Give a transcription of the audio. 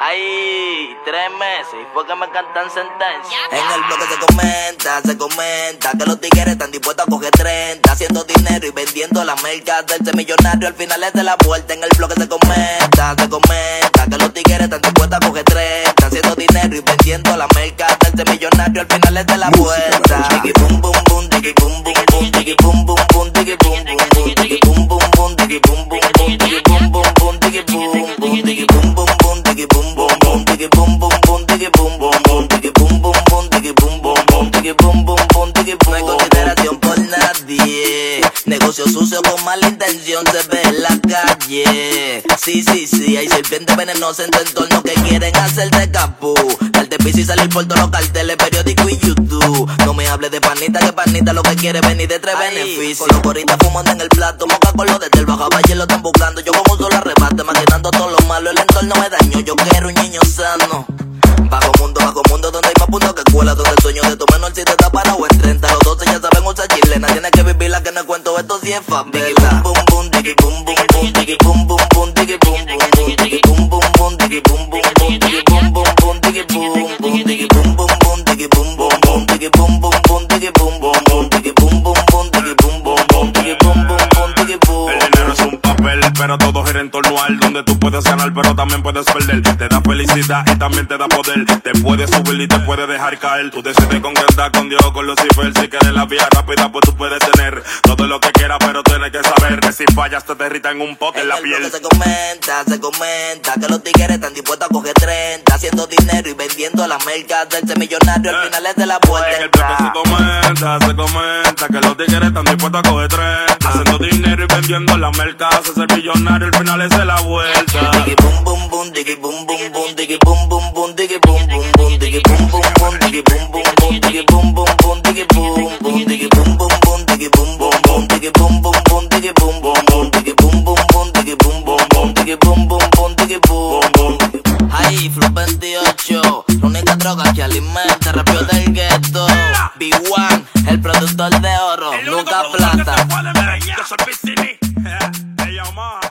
Ay, tres meses, y fue que me cantan sentencia. En el bloque se comenta, se comenta que los tigres están dispuestos a coger 30, haciendo dinero y vendiendo las mercas del millonario. Al final es de la vuelta. En el bloque se comenta, se comenta que los tigres están dispuestos a coger 30, haciendo dinero y vendiendo las mercas del millonario. Al final es de la vuelta. Boom, digi boom boom boom, digi boom. No hay consideración por nadie. Negocio sucio con mala intención se ve en la calle. Sí, sí, sí, hay serpientes venenosas en tu entorno que quieren hacerte capú. Darte piso y salir por todos los carteles, periódico y YouTube. No me hables de panita, que panita lo que quiere venir de tres Ay, beneficios. Con los gorritas fumando en el plato, moca con los desde el bajo valle lo están buscando. Yo como un solo arrebate, maquinando todo lo malo, el entorno me daño. Yo quiero un niño sano. Bajo mundo, bajo mundo, donde hay más puntos que escuela, donde el sueño de tu menor si te está parado en 30. Los 12 ya saben usar chilena, tienes que vivir la que no cuento, esto sí es favela. Boom, boom, boom, boom, boom, boom, boom, boom, boom, boom, boom, digi, boom, boom, pero todo gira en torno al donde tú puedes ganar, pero también puedes perder. Te da felicidad y también te da poder. Te puedes subir y te puede dejar caer. Tú decides con quién estás, con Dios, con Lucifer. Si quieres la vía rápida, pues tú puedes tener todo lo que quieras, pero tienes que saber que si fallas te derrita en un pote en la piel. Se comenta, se comenta que los tigres están dispuestos a coger 30, haciendo dinero y vendiendo las mercas del millonario. Al final es de la puerta. En el se comenta, se comenta que los tigres están dispuestos a coger tres. Haciendo dinero vendiendo las mercas. Ser millonario, al final es de la vuelta. Digi boom boom boom, digi boom boom boom, digi boom boom boom, digi boom boom boom, digi boom boom boom, digi boom boom boom, digi boom boom boom, digi boom boom, digi boom boom boom, digi boom boom boom, digi boom boom boom, digi boom boom boom, digi boom boom boom, digi boom boom boom, digi boom boom boom, digi boom boom. Ahí, Flow 28, la única droga que alimenta rapio del gueto. B1, el productor de oro, nunca plata. Yo soy Piscini. Ella más. Gotera Record, Free